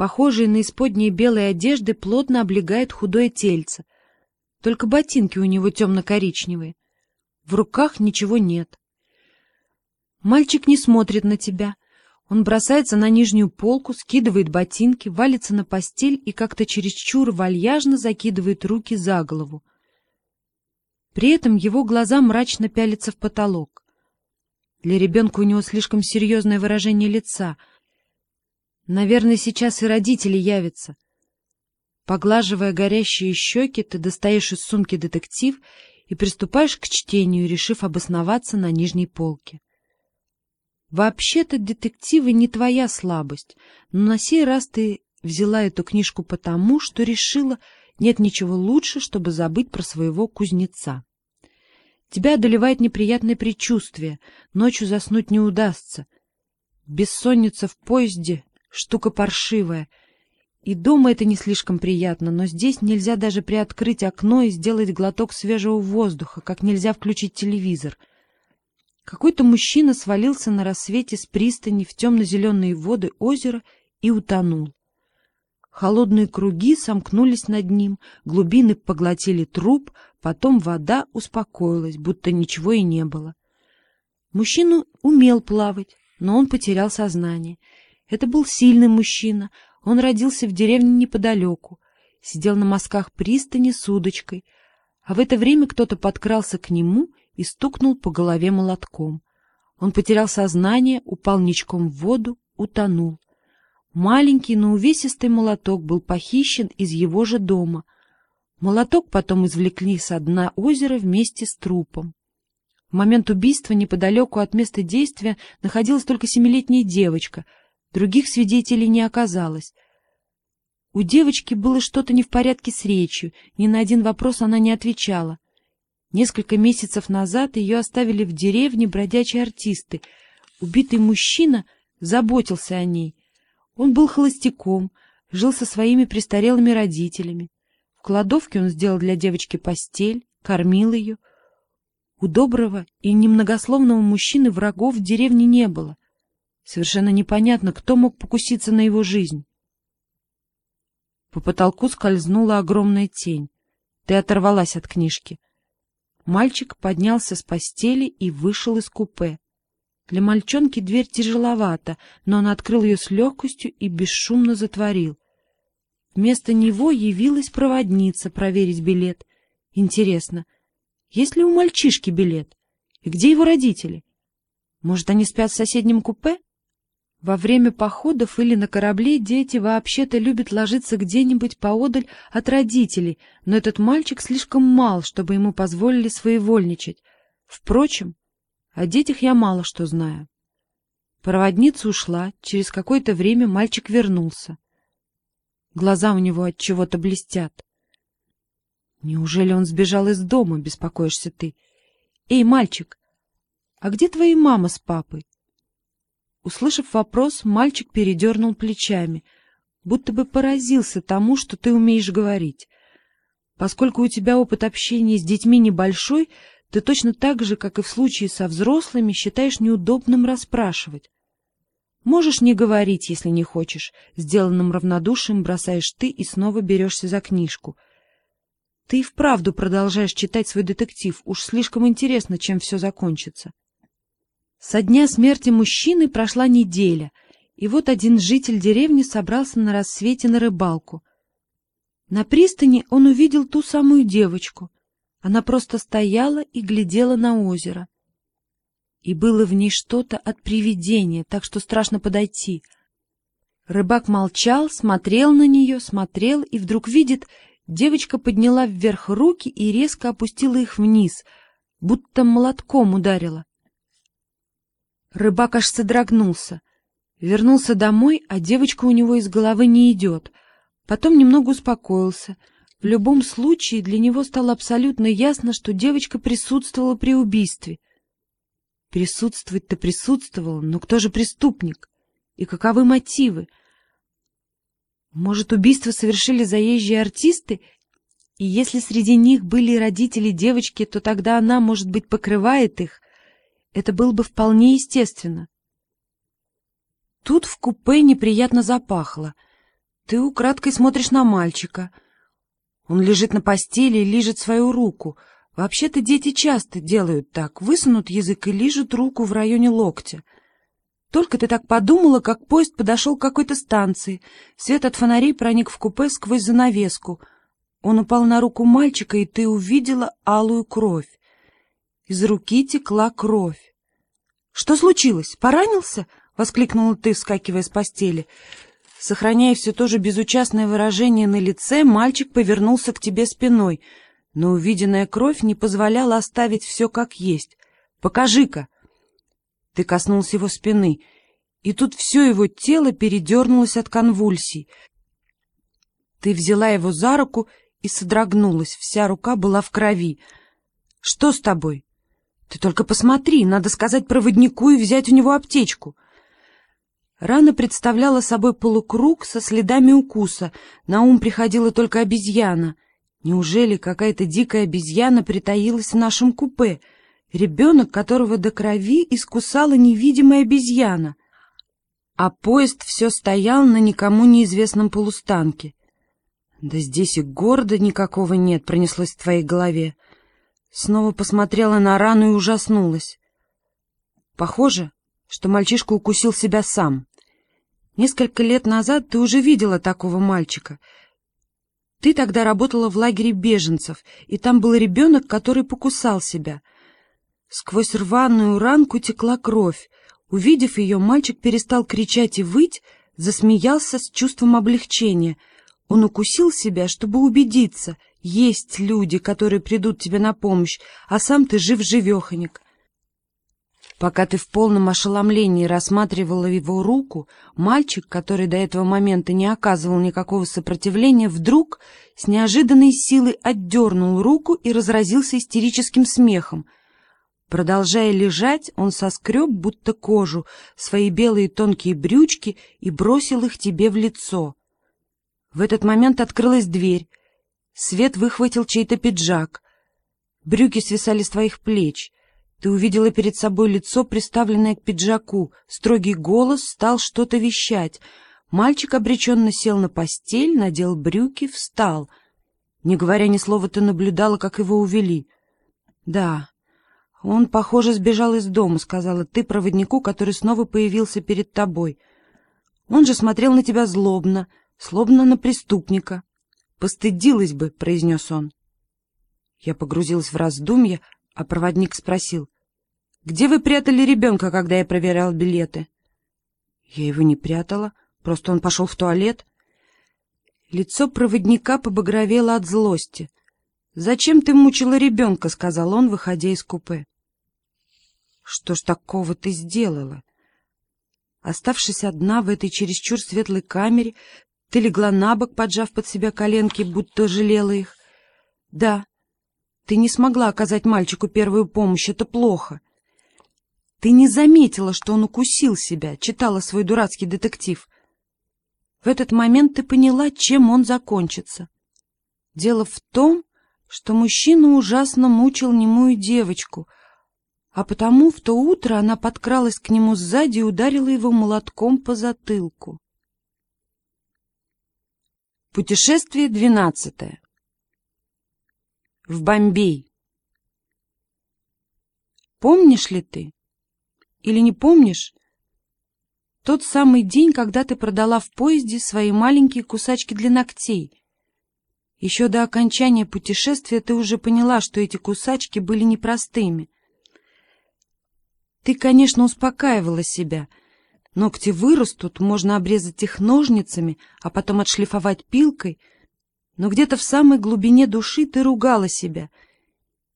Похожие на исподние белые одежды плотно облегает худое тельце. Только ботинки у него темно-коричневые. В руках ничего нет. Мальчик не смотрит на тебя. Он бросается на нижнюю полку, скидывает ботинки, валится на постель и как-то чересчур вальяжно закидывает руки за голову. При этом его глаза мрачно пялятся в потолок. Для ребенка у него слишком серьезное выражение лица. Наверное, сейчас и родители явятся. Поглаживая горящие щеки, ты достаешь из сумки детектив и приступаешь к чтению, решив обосноваться на нижней полке. Вообще-то детективы не твоя слабость, но на сей раз ты взяла эту книжку потому, что решила, нет ничего лучше, чтобы забыть про своего кузнеца. Тебя одолевает неприятное предчувствие, ночью заснуть не удастся. Бессонница в поезде — штука паршивая. И дома это не слишком приятно, но здесь нельзя даже приоткрыть окно и сделать глоток свежего воздуха, как нельзя включить телевизор — какой-то мужчина свалился на рассвете с пристани в темно-зеленые воды озера и утонул. Холодные круги сомкнулись над ним, глубины поглотили труп, потом вода успокоилась, будто ничего и не было. Мужчина умел плавать, но он потерял сознание. Это был сильный мужчина, он родился в деревне неподалеку, сидел на мостках пристани с удочкой, а в это время кто-то подкрался к нему и стукнул по голове молотком. Он потерял сознание, упал ничком в воду, утонул. Маленький, но увесистый молоток был похищен из его же дома. Молоток потом извлекли со дна озера вместе с трупом. В момент убийства неподалеку от места действия находилась только семилетняя девочка. Других свидетелей не оказалось. У девочки было что-то не в порядке с речью, ни на один вопрос она не отвечала. Несколько месяцев назад ее оставили в деревне бродячие артисты. Убитый мужчина заботился о ней. Он был холостяком, жил со своими престарелыми родителями. В кладовке он сделал для девочки постель, кормил ее. У доброго и немногословного мужчины врагов в деревне не было. Совершенно непонятно, кто мог покуситься на его жизнь. По потолку скользнула огромная тень. Ты оторвалась от книжки. Мальчик поднялся с постели и вышел из купе. Для мальчонки дверь тяжеловата, но он открыл ее с легкостью и бесшумно затворил. Вместо него явилась проводница проверить билет. Интересно, есть ли у мальчишки билет? И где его родители? Может, они спят в соседнем купе? Во время походов или на корабле дети вообще-то любят ложиться где-нибудь поодаль от родителей, но этот мальчик слишком мал, чтобы ему позволили своевольничать. Впрочем, о детях я мало что знаю. Проводница ушла, через какое-то время мальчик вернулся. Глаза у него от чего-то блестят. Неужели он сбежал из дома, беспокоишься ты? Эй, мальчик, а где твои мама с папой? Услышав вопрос, мальчик передернул плечами, будто бы поразился тому, что ты умеешь говорить. Поскольку у тебя опыт общения с детьми небольшой, ты точно так же, как и в случае со взрослыми, считаешь неудобным расспрашивать. Можешь не говорить, если не хочешь. Сделанным равнодушием бросаешь ты и снова берешься за книжку. Ты и вправду продолжаешь читать свой детектив. Уж слишком интересно, чем все закончится. Со дня смерти мужчины прошла неделя, и вот один житель деревни собрался на рассвете на рыбалку. На пристани он увидел ту самую девочку. Она просто стояла и глядела на озеро. И было в ней что-то от привидения, так что страшно подойти. Рыбак молчал, смотрел на нее, смотрел, и вдруг видит, девочка подняла вверх руки и резко опустила их вниз, будто молотком ударила. Рыбак аж содрогнулся. Вернулся домой, а девочка у него из головы не идет. Потом немного успокоился. В любом случае для него стало абсолютно ясно, что девочка присутствовала при убийстве. Присутствовать-то присутствовала, но кто же преступник? И каковы мотивы? Может, убийство совершили заезжие артисты? И если среди них были родители девочки, то тогда она, может быть, покрывает их — это было бы вполне естественно. Тут в купе неприятно запахло. Ты украдкой смотришь на мальчика. Он лежит на постели и лижет свою руку. Вообще-то дети часто делают так, высунут язык и лижут руку в районе локтя. Только ты так подумала, как поезд подошел к какой-то станции. Свет от фонарей проник в купе сквозь занавеску. Он упал на руку мальчика, и ты увидела алую кровь. Из руки текла кровь. — Что случилось? Поранился? — воскликнула ты, вскакивая с постели. Сохраняя все то же безучастное выражение на лице, мальчик повернулся к тебе спиной, но увиденная кровь не позволяла оставить все как есть. «Покажи-ка!» Ты коснулся его спины, и тут все его тело передернулось от конвульсий. Ты взяла его за руку и содрогнулась, вся рука была в крови. «Что с тобой?» Ты только посмотри, надо сказать проводнику и взять у него аптечку. Рана представляла собой полукруг со следами укуса. На ум приходила только обезьяна. Неужели какая-то дикая обезьяна притаилась в нашем купе? Ребенок, которого до крови искусала невидимая обезьяна. А поезд все стоял на никому неизвестном полустанке. «Да здесь и города никакого нет», — пронеслось в твоей голове. Снова посмотрела на рану и ужаснулась. Похоже, что мальчишка укусил себя сам. Несколько лет назад ты уже видела такого мальчика. Ты тогда работала в лагере беженцев, и там был ребенок, который покусал себя. Сквозь рваную ранку текла кровь. Увидев ее, мальчик перестал кричать и выть, засмеялся с чувством облегчения. Он укусил себя, чтобы убедиться — есть люди, которые придут тебе на помощь, а сам ты жив-живеханик. Пока ты в полном ошеломлении рассматривала его руку, мальчик, который до этого момента не оказывал никакого сопротивления, вдруг с неожиданной силой отдернул руку и разразился истерическим смехом. Продолжая лежать, он соскреб, будто кожу, свои белые тонкие брючки и бросил их тебе в лицо. В этот момент открылась дверь, Свет выхватил чей-то пиджак. Брюки свисали с твоих плеч. Ты увидела перед собой лицо, приставленное к пиджаку. Строгий голос стал что-то вещать. Мальчик обреченно сел на постель, надел брюки, встал. Не говоря ни слова, ты наблюдала, как его увели. — Да, он, похоже, сбежал из дома, — сказала ты проводнику, который снова появился перед тобой. Он же смотрел на тебя злобно, злобно на преступника. «Постыдилась бы», — произнес он. Я погрузилась в раздумья, а проводник спросил. «Где вы прятали ребенка, когда я проверял билеты?» Я его не прятала, просто он пошел в туалет. Лицо проводника побагровело от злости. «Зачем ты мучила ребенка?» — сказал он, выходя из купе. «Что ж такого ты сделала?» Оставшись одна в этой чересчур светлой камере, ты легла на бок, поджав под себя коленки, будто жалела их. Да, ты не смогла оказать мальчику первую помощь, это плохо. Ты не заметила, что он укусил себя, читала свой дурацкий детектив. В этот момент ты поняла, чем он закончится. Дело в том, что мужчина ужасно мучил немую девочку, а потому в то утро она подкралась к нему сзади и ударила его молотком по затылку. Путешествие двенадцатое. В Бомбей. Помнишь ли ты, или не помнишь, тот самый день, когда ты продала в поезде свои маленькие кусачки для ногтей? Еще до окончания путешествия ты уже поняла, что эти кусачки были непростыми. Ты, конечно, успокаивала себя — Ногти вырастут, можно обрезать их ножницами, а потом отшлифовать пилкой. Но где-то в самой глубине души ты ругала себя.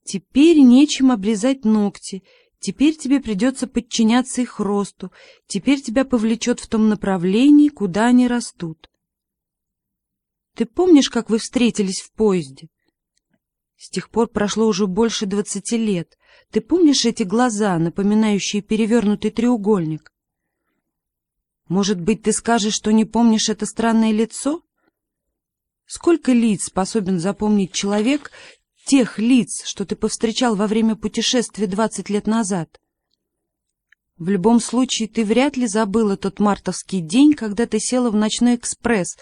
Теперь нечем обрезать ногти, теперь тебе придется подчиняться их росту, теперь тебя повлечет в том направлении, куда они растут. Ты помнишь, как вы встретились в поезде? С тех пор прошло уже больше двадцати лет. Ты помнишь эти глаза, напоминающие перевернутый треугольник? Может быть, ты скажешь, что не помнишь это странное лицо? Сколько лиц способен запомнить человек, тех лиц, что ты повстречал во время путешествия двадцать лет назад? В любом случае, ты вряд ли забыла тот мартовский день, когда ты села в ночной экспресс,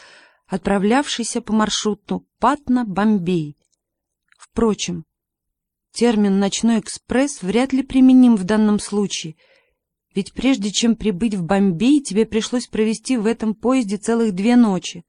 отправлявшийся по маршруту Патна-Бомбей. Впрочем, термин «ночной экспресс» вряд ли применим в данном случае, ведь прежде чем прибыть в Бомбей, тебе пришлось провести в этом поезде целых две ночи.